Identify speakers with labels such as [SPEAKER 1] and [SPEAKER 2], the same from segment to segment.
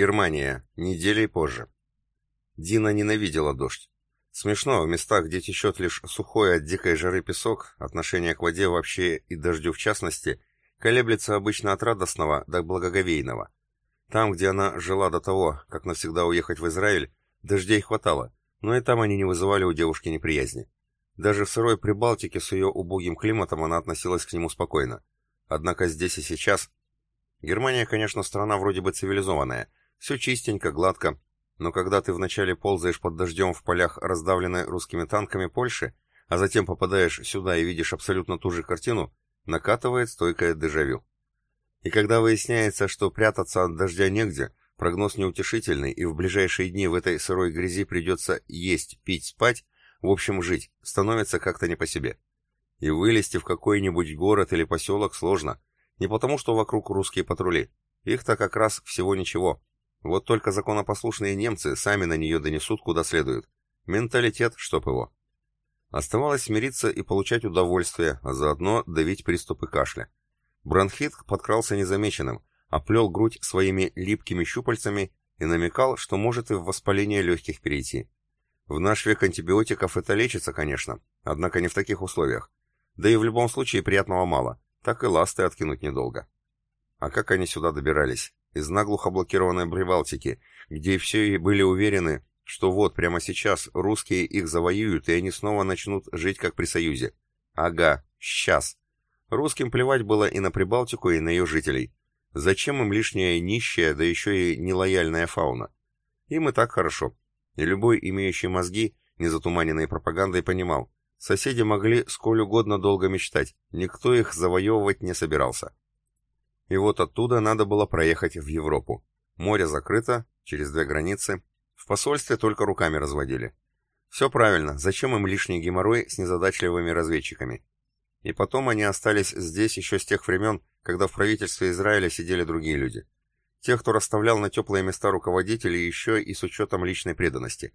[SPEAKER 1] Германия. Неделей позже. Дина ненавидела дождь. Смешно, в местах, где течет лишь сухой от дикой жары песок, отношение к воде вообще и дождю в частности, колеблется обычно от радостного до благоговейного. Там, где она жила до того, как навсегда уехать в Израиль, дождей хватало, но и там они не вызывали у девушки неприязни. Даже в сырой Прибалтике с ее убогим климатом она относилась к нему спокойно. Однако здесь и сейчас... Германия, конечно, страна вроде бы цивилизованная, все чистенько, гладко, но когда ты вначале ползаешь под дождем в полях, раздавленной русскими танками Польши, а затем попадаешь сюда и видишь абсолютно ту же картину, накатывает стойкое дежавю. И когда выясняется, что прятаться от дождя негде, прогноз неутешительный, и в ближайшие дни в этой сырой грязи придется есть, пить, спать, в общем, жить, становится как-то не по себе. И вылезти в какой-нибудь город или поселок сложно. Не потому, что вокруг русские патрули. Их-то как раз всего ничего. Вот только законопослушные немцы сами на нее донесут куда следует. Менталитет, чтоб его. Оставалось смириться и получать удовольствие, а заодно давить приступы кашля. Бронхит подкрался незамеченным, оплел грудь своими липкими щупальцами и намекал, что может и в воспаление легких перейти. В наш век антибиотиков это лечится, конечно, однако не в таких условиях. Да и в любом случае приятного мало, так и ласты откинуть недолго. А как они сюда добирались? Из наглухо блокированной Прибалтики, где все и были уверены, что вот прямо сейчас русские их завоюют, и они снова начнут жить как при Союзе. Ага, сейчас. Русским плевать было и на Прибалтику, и на ее жителей. Зачем им лишняя нищая, да еще и нелояльная фауна? Им и так хорошо. И любой, имеющий мозги, не затуманенные пропагандой, понимал, соседи могли сколь угодно долго мечтать, никто их завоевывать не собирался. И вот оттуда надо было проехать в Европу. Море закрыто, через две границы. В посольстве только руками разводили. Все правильно, зачем им лишний геморрой с незадачливыми разведчиками? И потом они остались здесь еще с тех времен, когда в правительстве Израиля сидели другие люди. Те, кто расставлял на теплые места руководителей еще и с учетом личной преданности.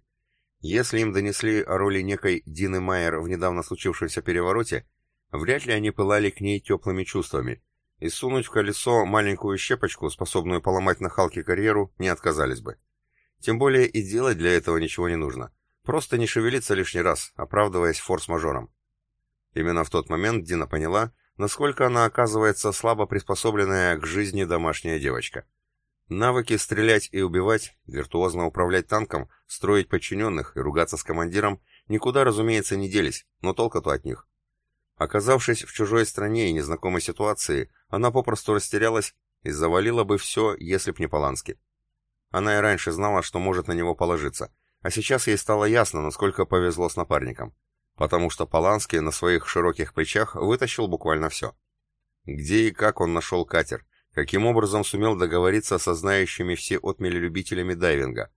[SPEAKER 1] Если им донесли о роли некой Дины Майер в недавно случившемся перевороте, вряд ли они пылали к ней теплыми чувствами, и сунуть в колесо маленькую щепочку, способную поломать на Халке карьеру, не отказались бы. Тем более и делать для этого ничего не нужно. Просто не шевелиться лишний раз, оправдываясь форс-мажором. Именно в тот момент Дина поняла, насколько она оказывается слабо приспособленная к жизни домашняя девочка. Навыки стрелять и убивать, виртуозно управлять танком, строить подчиненных и ругаться с командиром никуда, разумеется, не делись, но толка-то от них. Оказавшись в чужой стране и незнакомой ситуации, она попросту растерялась и завалила бы все, если б не Полански. Она и раньше знала, что может на него положиться, а сейчас ей стало ясно, насколько повезло с напарником, потому что Полански на своих широких плечах вытащил буквально все. Где и как он нашел катер, каким образом сумел договориться со знающими все отмели любителями дайвинга.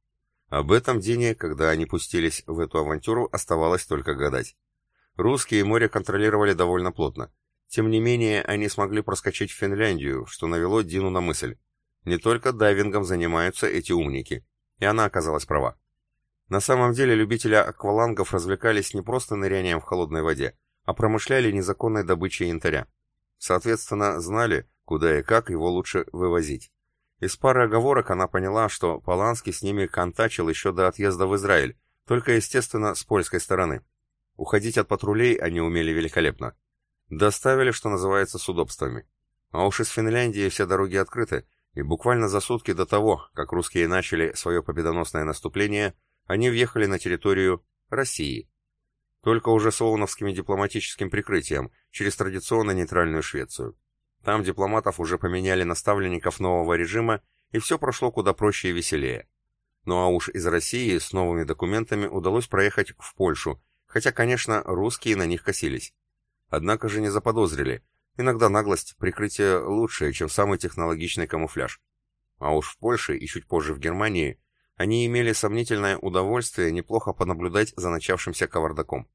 [SPEAKER 1] Об этом Дине, когда они пустились в эту авантюру, оставалось только гадать. Русские море контролировали довольно плотно. Тем не менее, они смогли проскочить в Финляндию, что навело Дину на мысль. Не только дайвингом занимаются эти умники. И она оказалась права. На самом деле любители аквалангов развлекались не просто нырянием в холодной воде, а промышляли незаконной добычей янтаря. Соответственно, знали, куда и как его лучше вывозить. Из пары оговорок она поняла, что Поланский с ними контачил еще до отъезда в Израиль, только, естественно, с польской стороны. Уходить от патрулей они умели великолепно. Доставили, что называется, с удобствами. А уж из Финляндии все дороги открыты, и буквально за сутки до того, как русские начали свое победоносное наступление, они въехали на территорию России. Только уже с ООНовским дипломатическим прикрытием, через традиционно нейтральную Швецию. Там дипломатов уже поменяли наставленников нового режима, и все прошло куда проще и веселее. Ну а уж из России с новыми документами удалось проехать в Польшу, хотя, конечно, русские на них косились. Однако же не заподозрили. Иногда наглость прикрытие лучшее, чем самый технологичный камуфляж. А уж в Польше и чуть позже в Германии они имели сомнительное удовольствие неплохо понаблюдать за начавшимся кавардаком.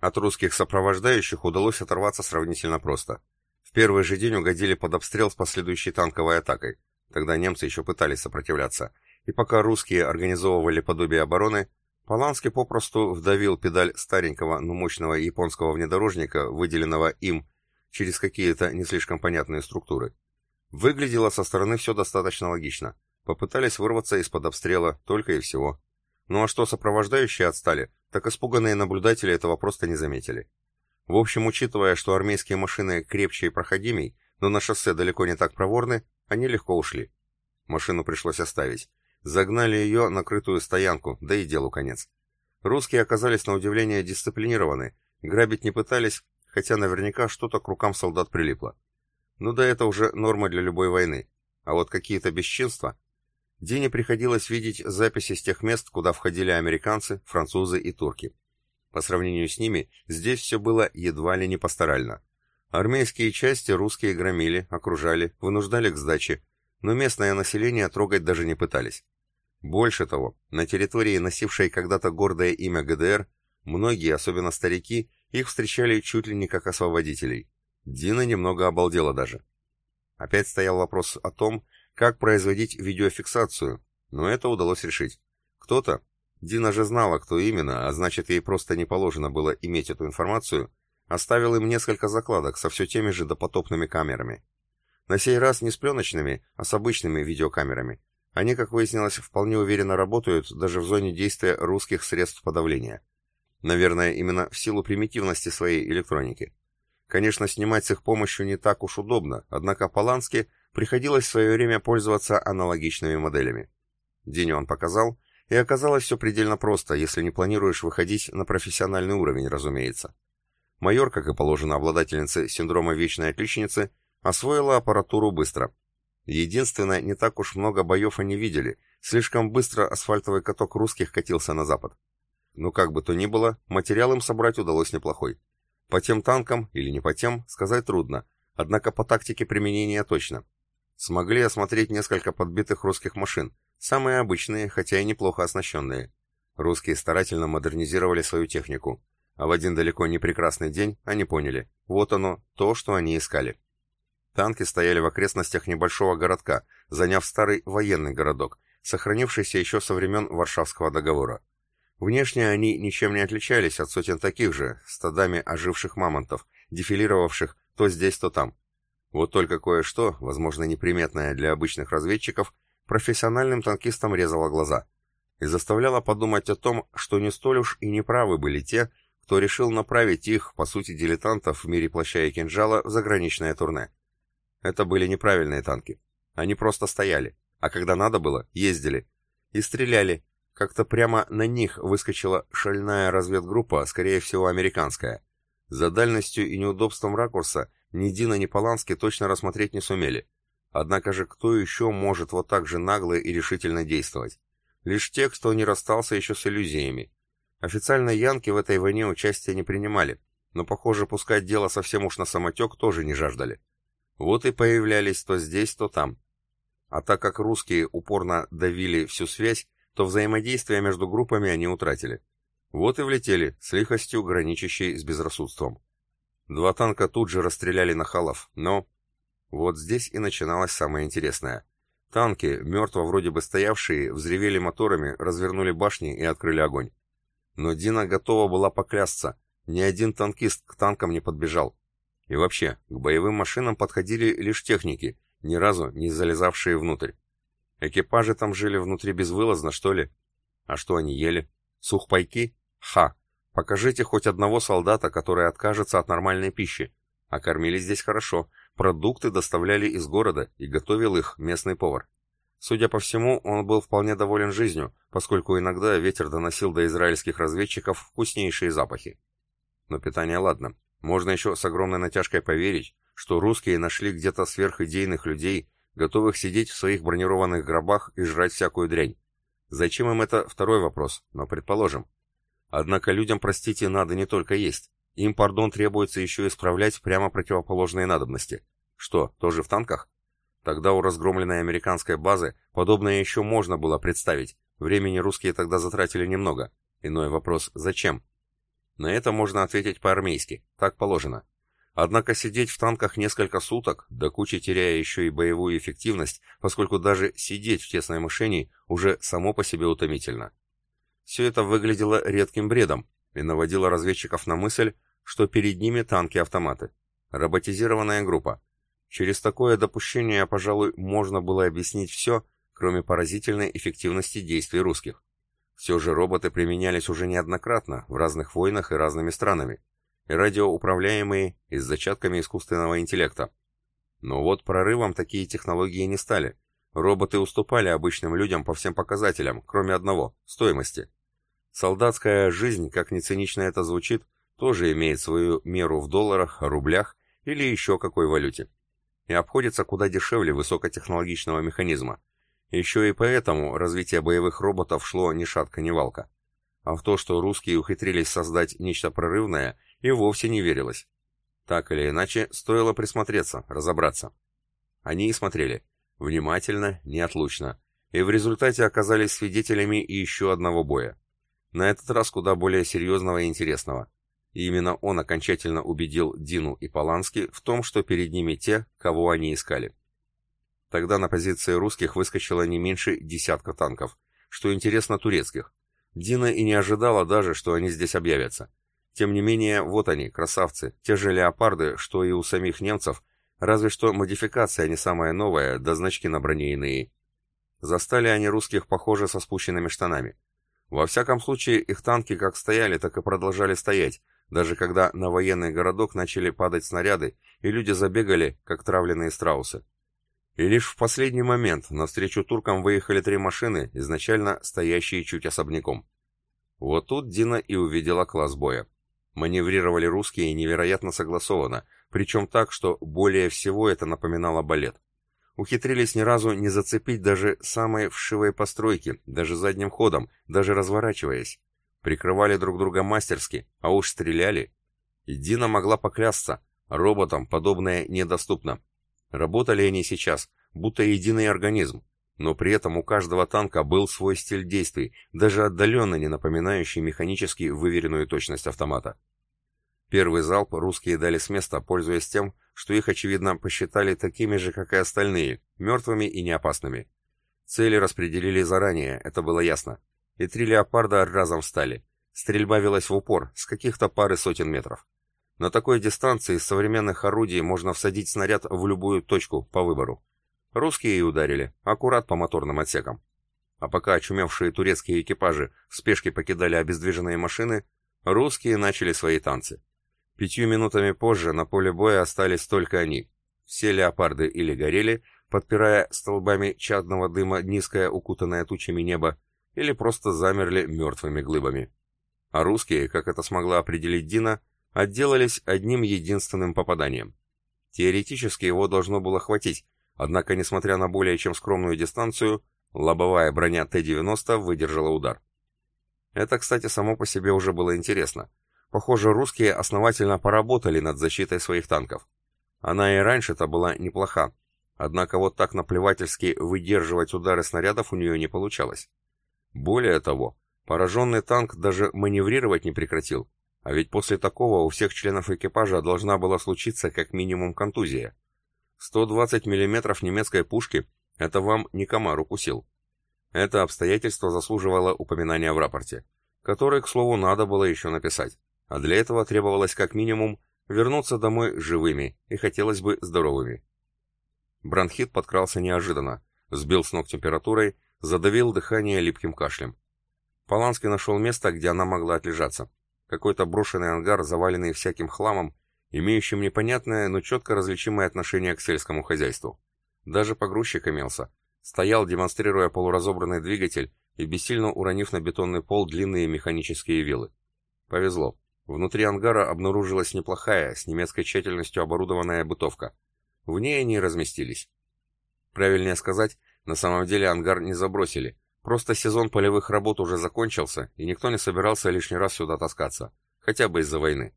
[SPEAKER 1] От русских сопровождающих удалось оторваться сравнительно просто. В первый же день угодили под обстрел с последующей танковой атакой. Тогда немцы еще пытались сопротивляться. И пока русские организовывали подобие обороны, Поланский попросту вдавил педаль старенького, но мощного японского внедорожника, выделенного им через какие-то не слишком понятные структуры. Выглядело со стороны все достаточно логично. Попытались вырваться из-под обстрела, только и всего. Ну а что сопровождающие отстали, так испуганные наблюдатели этого просто не заметили. В общем, учитывая, что армейские машины крепче и проходимей, но на шоссе далеко не так проворны, они легко ушли. Машину пришлось оставить. Загнали ее на крытую стоянку, да и делу конец. Русские оказались на удивление дисциплинированы, грабить не пытались, хотя наверняка что-то к рукам солдат прилипло. Ну да это уже норма для любой войны. А вот какие-то бесчинства... Дине приходилось видеть записи с тех мест, куда входили американцы, французы и турки. По сравнению с ними, здесь все было едва ли не пасторально. Армейские части русские громили, окружали, вынуждали к сдаче, но местное население трогать даже не пытались. Больше того, на территории, носившей когда-то гордое имя ГДР, многие, особенно старики, их встречали чуть ли не как освободителей. Дина немного обалдела даже. Опять стоял вопрос о том, как производить видеофиксацию, но это удалось решить. Кто-то, Дина же знала, кто именно, а значит ей просто не положено было иметь эту информацию, оставил им несколько закладок со все теми же допотопными камерами. На сей раз не с пленочными, а с обычными видеокамерами. Они, как выяснилось, вполне уверенно работают даже в зоне действия русских средств подавления. Наверное, именно в силу примитивности своей электроники. Конечно, снимать с их помощью не так уж удобно, однако Полански приходилось в свое время пользоваться аналогичными моделями. День он показал, и оказалось все предельно просто, если не планируешь выходить на профессиональный уровень, разумеется. Майор, как и положено обладательнице синдрома вечной отличницы, Освоила аппаратуру быстро. Единственное, не так уж много боев они видели, слишком быстро асфальтовый каток русских катился на запад. Но как бы то ни было, материал им собрать удалось неплохой. По тем танкам, или не по тем, сказать трудно, однако по тактике применения точно. Смогли осмотреть несколько подбитых русских машин, самые обычные, хотя и неплохо оснащенные. Русские старательно модернизировали свою технику, а в один далеко не прекрасный день они поняли, вот оно, то, что они искали. Танки стояли в окрестностях небольшого городка, заняв старый военный городок, сохранившийся еще со времен Варшавского договора. Внешне они ничем не отличались от сотен таких же, стадами оживших мамонтов, дефилировавших то здесь, то там. Вот только кое-что, возможно неприметное для обычных разведчиков, профессиональным танкистам резало глаза и заставляло подумать о том, что не столь уж и неправы были те, кто решил направить их, по сути дилетантов в мире плаща и кинжала, в заграничное турне. Это были неправильные танки. Они просто стояли, а когда надо было, ездили. И стреляли. Как-то прямо на них выскочила шальная разведгруппа, скорее всего, американская. За дальностью и неудобством ракурса ни Дина, ни Полански точно рассмотреть не сумели. Однако же кто еще может вот так же нагло и решительно действовать? Лишь те, кто не расстался еще с иллюзиями. Официально янки в этой войне участия не принимали, но, похоже, пускать дело совсем уж на самотек тоже не жаждали. Вот и появлялись то здесь, то там. А так как русские упорно давили всю связь, то взаимодействие между группами они утратили. Вот и влетели, с лихостью, граничащей с безрассудством. Два танка тут же расстреляли нахалов, но... Вот здесь и начиналось самое интересное. Танки, мертво вроде бы стоявшие, взревели моторами, развернули башни и открыли огонь. Но Дина готова была поклясться, ни один танкист к танкам не подбежал. И вообще, к боевым машинам подходили лишь техники, ни разу не залезавшие внутрь. Экипажи там жили внутри безвылазно, что ли? А что они ели? Сухпайки? Ха! Покажите хоть одного солдата, который откажется от нормальной пищи. А кормили здесь хорошо. Продукты доставляли из города, и готовил их местный повар. Судя по всему, он был вполне доволен жизнью, поскольку иногда ветер доносил до израильских разведчиков вкуснейшие запахи. Но питание ладно. Можно еще с огромной натяжкой поверить, что русские нашли где-то сверхидейных людей, готовых сидеть в своих бронированных гробах и жрать всякую дрянь. Зачем им это второй вопрос, но предположим. Однако людям, простите, надо не только есть. Им, пардон, требуется еще исправлять прямо противоположные надобности. Что, тоже в танках? Тогда у разгромленной американской базы подобное еще можно было представить. Времени русские тогда затратили немного. Иной вопрос, зачем? На это можно ответить по-армейски, так положено. Однако сидеть в танках несколько суток, до кучи теряя еще и боевую эффективность, поскольку даже сидеть в тесной мишени уже само по себе утомительно. Все это выглядело редким бредом и наводило разведчиков на мысль, что перед ними танки-автоматы. Роботизированная группа. Через такое допущение, пожалуй, можно было объяснить все, кроме поразительной эффективности действий русских. Все же роботы применялись уже неоднократно в разных войнах и разными странами, и радиоуправляемые и с зачатками искусственного интеллекта. Но вот прорывом такие технологии не стали. Роботы уступали обычным людям по всем показателям, кроме одного – стоимости. Солдатская жизнь, как ни цинично это звучит, тоже имеет свою меру в долларах, рублях или еще какой валюте. И обходится куда дешевле высокотехнологичного механизма. Еще и поэтому развитие боевых роботов шло ни шатка, ни валка. А в то, что русские ухитрились создать нечто прорывное, и вовсе не верилось. Так или иначе, стоило присмотреться, разобраться. Они и смотрели. Внимательно, неотлучно. И в результате оказались свидетелями еще одного боя. На этот раз куда более серьезного и интересного. И именно он окончательно убедил Дину и Полански в том, что перед ними те, кого они искали. Тогда на позиции русских выскочило не меньше десятка танков, что интересно турецких. Дина и не ожидала даже, что они здесь объявятся. Тем не менее, вот они, красавцы, те же леопарды, что и у самих немцев, разве что модификация не самая новая, да значки на броне иные. Застали они русских, похоже, со спущенными штанами. Во всяком случае, их танки как стояли, так и продолжали стоять, даже когда на военный городок начали падать снаряды, и люди забегали, как травленные страусы. И лишь в последний момент навстречу туркам выехали три машины, изначально стоящие чуть особняком. Вот тут Дина и увидела класс боя. Маневрировали русские невероятно согласованно, причем так, что более всего это напоминало балет ухитрились ни разу не зацепить даже самой вшивой постройки, даже задним ходом, даже разворачиваясь. Прикрывали друг друга мастерски, а уж стреляли. И Дина могла поклясться, роботам подобное недоступно. Работали они сейчас, будто единый организм, но при этом у каждого танка был свой стиль действий, даже отдаленно не напоминающий механически выверенную точность автомата. Первый залп русские дали с места, пользуясь тем, что их, очевидно, посчитали такими же, как и остальные, мертвыми и неопасными. Цели распределили заранее, это было ясно. И три леопарда разом встали. Стрельба велась в упор, с каких-то пары сотен метров. На такой дистанции из современных орудий можно всадить снаряд в любую точку по выбору. Русские и ударили, аккурат по моторным отсекам. А пока очумевшие турецкие экипажи в спешке покидали обездвиженные машины, русские начали свои танцы. Пятью минутами позже на поле боя остались только они. Все леопарды или горели, подпирая столбами чадного дыма низкое укутанное тучами небо, или просто замерли мертвыми глыбами. А русские, как это смогла определить Дина, отделались одним единственным попаданием. Теоретически его должно было хватить, однако, несмотря на более чем скромную дистанцию, лобовая броня Т-90 выдержала удар. Это, кстати, само по себе уже было интересно. Похоже, русские основательно поработали над защитой своих танков. Она и раньше-то была неплоха, однако вот так наплевательски выдерживать удары снарядов у нее не получалось. Более того, пораженный танк даже маневрировать не прекратил, а ведь после такого у всех членов экипажа должна была случиться как минимум контузия. 120 мм немецкой пушки – это вам не комар укусил. Это обстоятельство заслуживало упоминания в рапорте, который, к слову, надо было еще написать а для этого требовалось как минимум вернуться домой живыми и хотелось бы здоровыми. Бронхит подкрался неожиданно, сбил с ног температурой, задавил дыхание липким кашлем. Поланский нашел место, где она могла отлежаться. Какой-то брошенный ангар, заваленный всяким хламом, имеющим непонятное, но четко различимое отношение к сельскому хозяйству. Даже погрузчик имелся. Стоял, демонстрируя полуразобранный двигатель и бессильно уронив на бетонный пол длинные механические вилы. Повезло. Внутри ангара обнаружилась неплохая, с немецкой тщательностью оборудованная бытовка. В ней они разместились. Правильнее сказать, на самом деле ангар не забросили. Просто сезон полевых работ уже закончился, и никто не собирался лишний раз сюда таскаться. Хотя бы из-за войны.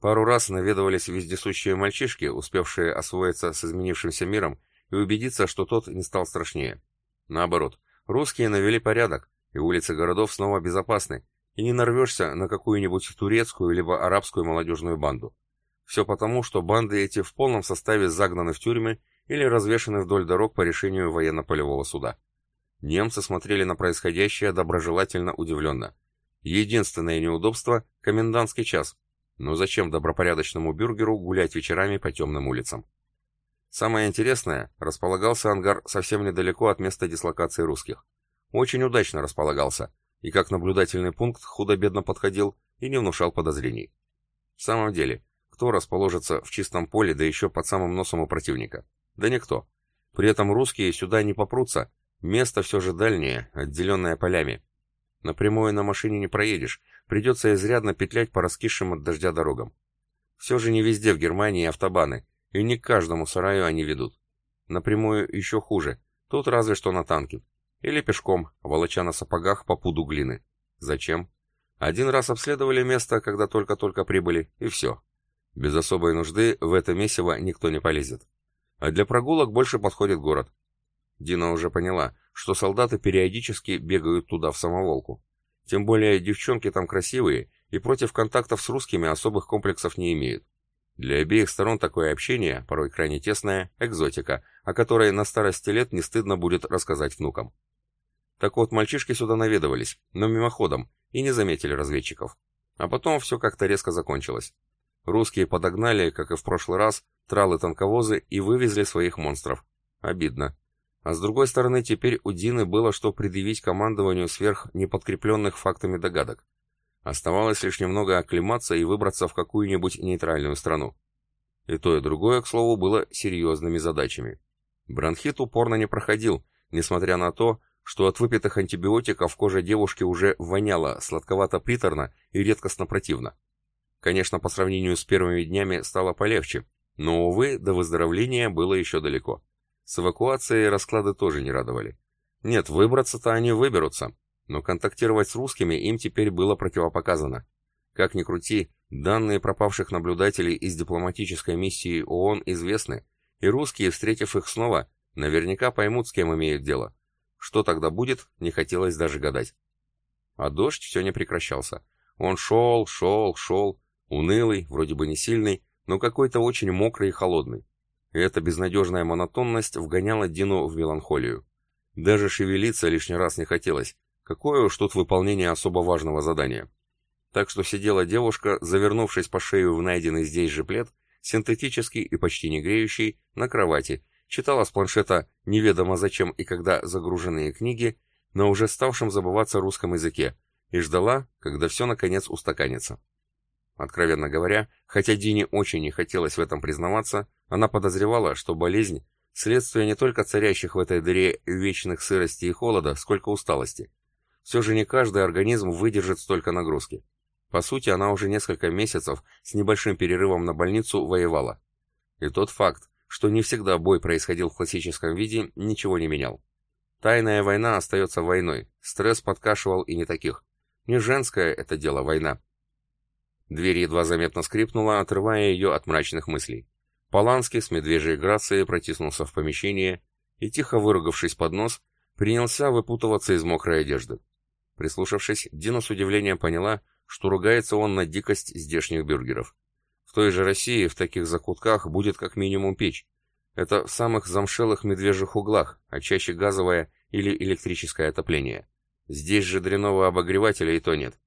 [SPEAKER 1] Пару раз наведывались вездесущие мальчишки, успевшие освоиться с изменившимся миром, и убедиться, что тот не стал страшнее. Наоборот, русские навели порядок, и улицы городов снова безопасны, и не нарвешься на какую-нибудь турецкую либо арабскую молодежную банду. Все потому, что банды эти в полном составе загнаны в тюрьмы или развешаны вдоль дорог по решению военно-полевого суда. Немцы смотрели на происходящее доброжелательно удивленно. Единственное неудобство – комендантский час. Но зачем добропорядочному бюргеру гулять вечерами по темным улицам? Самое интересное, располагался ангар совсем недалеко от места дислокации русских. Очень удачно располагался, и как наблюдательный пункт худо-бедно подходил и не внушал подозрений. В самом деле, кто расположится в чистом поле, да еще под самым носом у противника? Да никто. При этом русские сюда не попрутся, место все же дальнее, отделенное полями. Напрямую на машине не проедешь, придется изрядно петлять по раскисшим от дождя дорогам. Все же не везде в Германии автобаны, и не к каждому сараю они ведут. Напрямую еще хуже, тут разве что на танке. Или пешком, волоча на сапогах по пуду глины. Зачем? Один раз обследовали место, когда только-только прибыли, и все. Без особой нужды в это месиво никто не полезет. А для прогулок больше подходит город. Дина уже поняла, что солдаты периодически бегают туда в самоволку. Тем более девчонки там красивые и против контактов с русскими особых комплексов не имеют. Для обеих сторон такое общение, порой крайне тесное, экзотика, о которой на старости лет не стыдно будет рассказать внукам. Так вот, мальчишки сюда наведывались, но мимоходом, и не заметили разведчиков. А потом все как-то резко закончилось. Русские подогнали, как и в прошлый раз, тралы-танковозы и вывезли своих монстров. Обидно. А с другой стороны, теперь у Дины было что предъявить командованию сверх неподкрепленных фактами догадок. Оставалось лишь немного оклематься и выбраться в какую-нибудь нейтральную страну. И то, и другое, к слову, было серьезными задачами. Бронхит упорно не проходил, несмотря на то, что от выпитых антибиотиков кожа девушки уже воняла сладковато-приторно и редкостно противно. Конечно, по сравнению с первыми днями стало полегче, но, увы, до выздоровления было еще далеко. С эвакуацией расклады тоже не радовали. Нет, выбраться-то они выберутся, но контактировать с русскими им теперь было противопоказано. Как ни крути, данные пропавших наблюдателей из дипломатической миссии ООН известны, и русские, встретив их снова, наверняка поймут, с кем имеют дело. Что тогда будет, не хотелось даже гадать. А дождь все не прекращался. Он шел, шел, шел, Унылый, вроде бы не сильный, но какой-то очень мокрый и холодный. И эта безнадежная монотонность вгоняла Дину в меланхолию. Даже шевелиться лишний раз не хотелось. Какое уж тут выполнение особо важного задания. Так что сидела девушка, завернувшись по шею в найденный здесь же плед, синтетический и почти не греющий, на кровати, читала с планшета неведомо зачем и когда загруженные книги, на уже ставшем забываться русском языке, и ждала, когда все наконец устаканится. Откровенно говоря, хотя Дине очень не хотелось в этом признаваться, она подозревала, что болезнь – следствие не только царящих в этой дыре вечных сырости и холода, сколько усталости. Все же не каждый организм выдержит столько нагрузки. По сути, она уже несколько месяцев с небольшим перерывом на больницу воевала. И тот факт, что не всегда бой происходил в классическом виде, ничего не менял. Тайная война остается войной, стресс подкашивал и не таких. Не женское это дело война, Дверь едва заметно скрипнула, отрывая ее от мрачных мыслей. Поланский с медвежьей грацией протиснулся в помещение и, тихо выругавшись под нос, принялся выпутываться из мокрой одежды. Прислушавшись, Дина с удивлением поняла, что ругается он на дикость здешних бюргеров. В той же России в таких закутках будет как минимум печь. Это в самых замшелых медвежьих углах, а чаще газовое или электрическое отопление. Здесь же дряного обогревателя и то нет.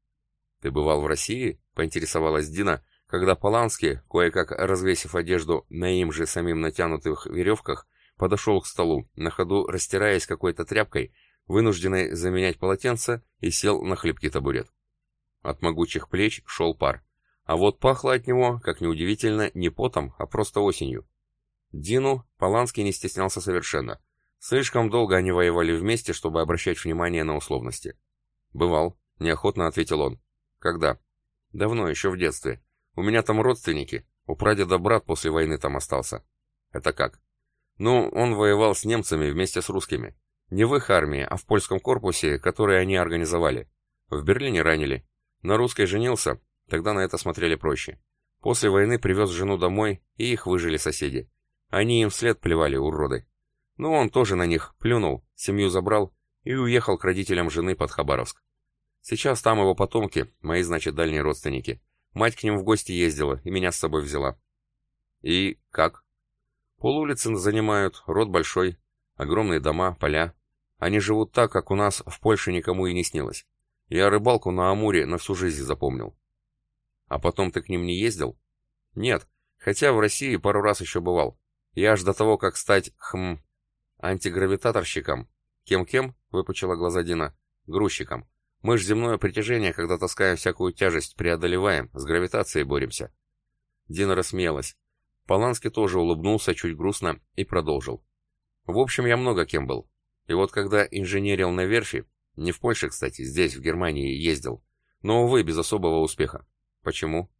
[SPEAKER 1] «Ты бывал в России?» — поинтересовалась Дина, когда Поланский, кое-как развесив одежду на им же самим натянутых веревках, подошел к столу, на ходу растираясь какой-то тряпкой, вынужденной заменять полотенце, и сел на хлебкий табурет. От могучих плеч шел пар. А вот пахло от него, как неудивительно, не потом, а просто осенью. Дину Поланский не стеснялся совершенно. Слишком долго они воевали вместе, чтобы обращать внимание на условности. «Бывал», — неохотно ответил он. Когда? Давно, еще в детстве. У меня там родственники. У прадеда брат после войны там остался. Это как? Ну, он воевал с немцами вместе с русскими. Не в их армии, а в польском корпусе, который они организовали. В Берлине ранили. На русской женился, тогда на это смотрели проще. После войны привез жену домой, и их выжили соседи. Они им вслед плевали, уроды. Ну, он тоже на них плюнул, семью забрал и уехал к родителям жены под Хабаровск. Сейчас там его потомки, мои, значит, дальние родственники. Мать к ним в гости ездила и меня с собой взяла. И как? Пол улицы занимают, род большой, огромные дома, поля. Они живут так, как у нас в Польше никому и не снилось. Я рыбалку на Амуре на всю жизнь запомнил. А потом ты к ним не ездил? Нет, хотя в России пару раз еще бывал.
[SPEAKER 2] Я аж до того, как стать, хм, антигравитаторщиком. Кем-кем? Выпучила глаза Дина. Грузчиком. Мы ж земное притяжение, когда таскаем всякую тяжесть, преодолеваем, с гравитацией боремся. Дина рассмеялась. Поланский тоже улыбнулся чуть грустно и продолжил. В общем, я много кем был. И вот когда инженерил на верфи, не в Польше, кстати, здесь, в Германии, ездил, но, увы, без особого успеха. Почему?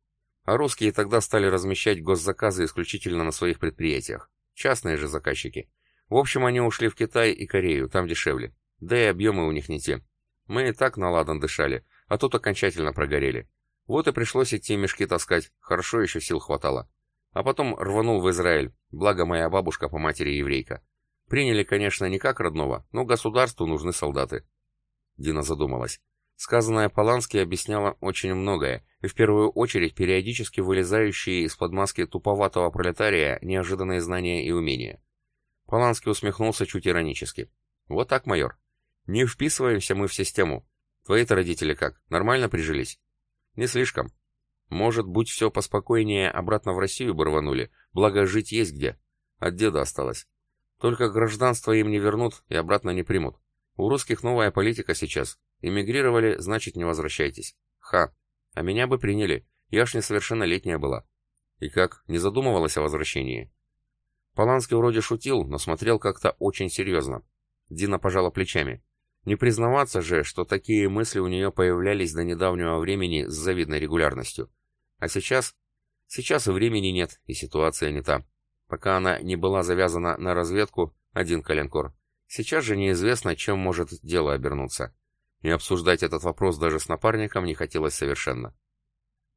[SPEAKER 2] А русские тогда стали размещать госзаказы исключительно на своих предприятиях. Частные же заказчики. В общем, они ушли в Китай и Корею, там дешевле. Да и объемы у них не те. Мы и так на ладан дышали, а тут окончательно прогорели. Вот и пришлось идти мешки таскать, хорошо еще сил хватало. А потом рванул в Израиль, благо моя бабушка по матери еврейка. Приняли, конечно, не как родного, но государству нужны солдаты. Дина задумалась. Сказанное Полански объясняло очень многое, и в первую очередь периодически вылезающие из-под маски туповатого пролетария неожиданные знания и умения. Поланский усмехнулся чуть иронически. «Вот так, майор. Не вписываемся мы в систему. Твои-то родители как, нормально прижились?» «Не слишком. Может, будь все поспокойнее, обратно в Россию бы рванули, благо жить есть где. От деда осталось. Только гражданство им не вернут и обратно не примут. У русских новая политика сейчас. Эмигрировали, значит не возвращайтесь. Ха. А меня бы приняли. Я ж несовершеннолетняя была. И как, не задумывалась о возвращении? Поланский вроде шутил, но смотрел как-то очень серьезно. Дина пожала плечами. Не признаваться же, что такие мысли у нее появлялись до недавнего времени с завидной регулярностью. А сейчас? Сейчас и времени нет, и ситуация не та. Пока она не была завязана на разведку, один коленкор. Сейчас же неизвестно, чем может дело обернуться. И обсуждать этот вопрос даже с напарником не хотелось совершенно.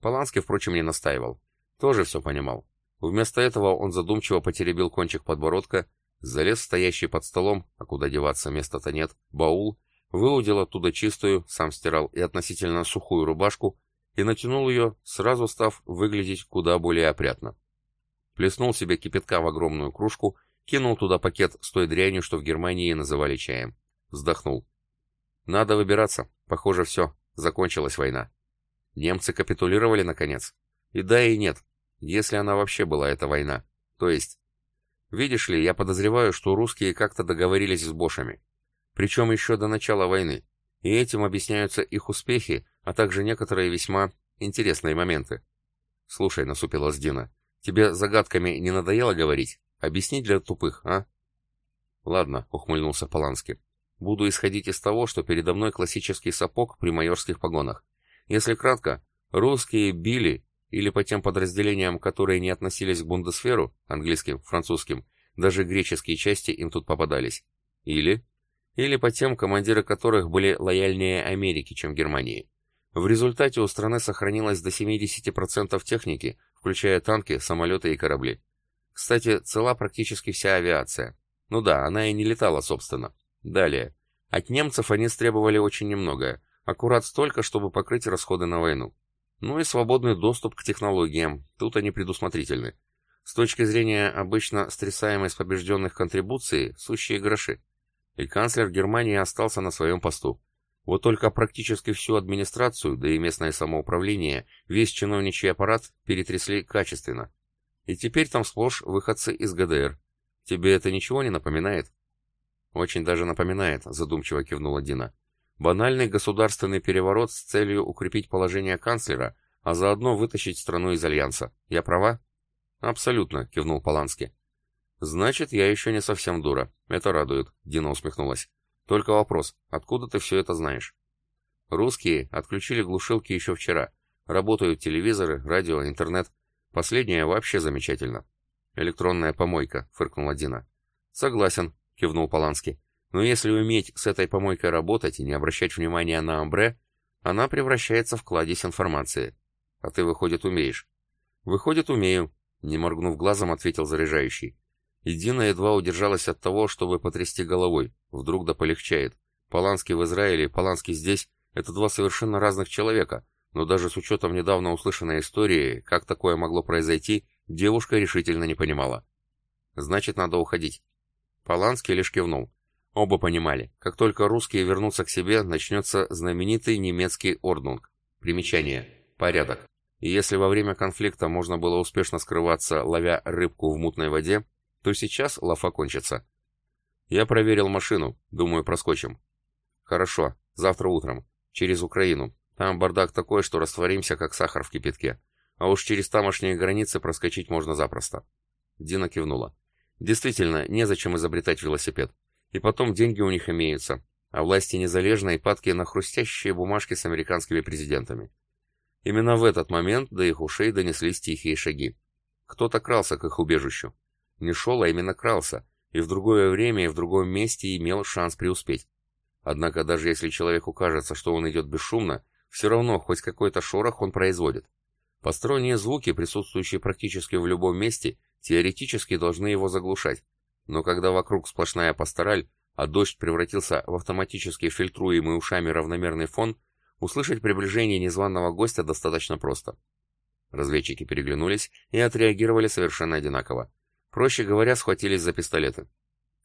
[SPEAKER 2] Поланский, впрочем, не настаивал. Тоже все понимал. Вместо этого он задумчиво потеребил кончик подбородка, залез стоящий под столом, а куда деваться, места-то нет, баул, выудил оттуда чистую, сам стирал и относительно сухую рубашку и натянул ее, сразу став выглядеть куда более опрятно плеснул себе кипятка в огромную кружку, кинул туда пакет с той дрянью, что в Германии называли чаем. Вздохнул. Надо выбираться. Похоже, все. Закончилась война. Немцы капитулировали, наконец. И да, и нет. Если она вообще была, эта война. То есть... Видишь ли, я подозреваю, что русские как-то договорились с бошами. Причем еще до начала войны. И этим объясняются их успехи, а также некоторые весьма интересные моменты. Слушай, насупилась Дина, Тебе загадками не надоело говорить? Объясни для тупых, а? Ладно, ухмыльнулся Полански. Буду исходить из того, что передо мной классический сапог при майорских погонах. Если кратко, русские били, или по тем подразделениям, которые не относились к бундесферу, английским, французским, даже греческие части им тут попадались. Или... Или по тем, командиры которых были лояльнее Америке, чем Германии. В результате у страны сохранилось до 70% техники, включая танки, самолеты и корабли. Кстати, цела практически вся авиация. Ну да, она и не летала, собственно. Далее. От немцев они требовали очень немногое, аккурат столько, чтобы покрыть расходы на войну. Ну и свободный доступ к технологиям, тут они предусмотрительны. С точки зрения обычно стрясаемой с побежденных контрибуций, сущие гроши. И канцлер Германии остался на своем посту. Вот только практически всю администрацию, да и местное самоуправление, весь чиновничий аппарат перетрясли качественно. И теперь там сплошь выходцы из ГДР. Тебе это ничего не напоминает? Очень даже напоминает, задумчиво кивнула Дина. Банальный государственный переворот с целью укрепить положение канцлера, а заодно вытащить страну из альянса. Я права? Абсолютно, кивнул Полански. Значит, я еще не совсем дура. Это радует, Дина усмехнулась. Только вопрос, откуда ты все это знаешь? Русские отключили глушилки еще вчера. Работают телевизоры, радио, интернет. Последнее вообще замечательно. Электронная помойка, фыркнула Дина. Согласен, кивнул Поланский. Но если уметь с этой помойкой работать и не обращать внимания на амбре, она превращается в кладезь информации. А ты, выходит, умеешь. Выходит, умею, не моргнув глазом, ответил заряжающий. И Дина едва удержалась от того, чтобы потрясти головой. Вдруг да полегчает. Поланский в Израиле, Поланский здесь — это два совершенно разных человека, но даже с учетом недавно услышанной истории, как такое могло произойти, девушка решительно не понимала. Значит, надо уходить. Поланский лишь кивнул. Оба понимали, как только русские вернутся к себе, начнется знаменитый немецкий орднунг. Примечание. Порядок. И если во время конфликта можно было успешно скрываться, ловя рыбку в мутной воде, то сейчас лафа кончится. Я проверил машину, думаю, проскочим. Хорошо, завтра утром. Через Украину. Там бардак такой, что растворимся, как сахар в кипятке. А уж через тамошние границы проскочить можно запросто. Дина кивнула. Действительно, незачем изобретать велосипед. И потом деньги у них имеются, а власти незалежны и падки на хрустящие бумажки с американскими президентами. Именно в этот момент до их ушей донеслись тихие шаги. Кто-то крался к их убежищу. Не шел, а именно крался, и в другое время и в другом месте имел шанс преуспеть. Однако даже если человеку кажется, что он идет бесшумно, все равно хоть какой-то шорох он производит. Посторонние звуки, присутствующие практически в любом месте, теоретически должны его заглушать. Но когда вокруг сплошная пастораль, а дождь превратился в автоматически фильтруемый ушами равномерный фон, услышать приближение незваного гостя достаточно просто. Разведчики переглянулись и отреагировали совершенно одинаково. Проще говоря, схватились за пистолеты.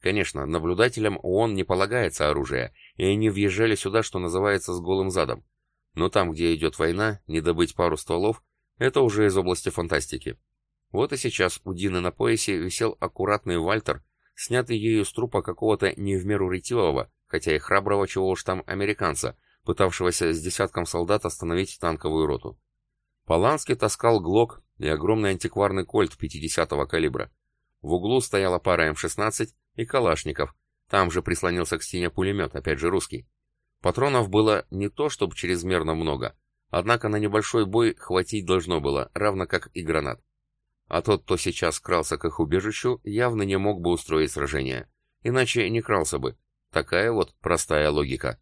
[SPEAKER 2] Конечно, наблюдателям ООН не полагается оружие, и они въезжали сюда, что называется, с голым задом. Но там, где идет война, не добыть пару стволов – это уже из области фантастики. Вот и сейчас у Дины на поясе висел аккуратный Вальтер, снятый ею с трупа какого-то не в меру ретивого, хотя и храброго чего уж там американца, пытавшегося с десятком солдат остановить танковую роту. Поланский таскал ГЛОК и огромный антикварный кольт 50-го калибра. В углу стояла пара М-16 и Калашников, там же прислонился к стене пулемет, опять же русский. Патронов было не то, чтобы чрезмерно много, однако на небольшой бой хватить должно было, равно как и гранат. А тот, кто сейчас крался к их убежищу, явно не мог бы устроить сражение. Иначе не крался бы. Такая вот простая логика.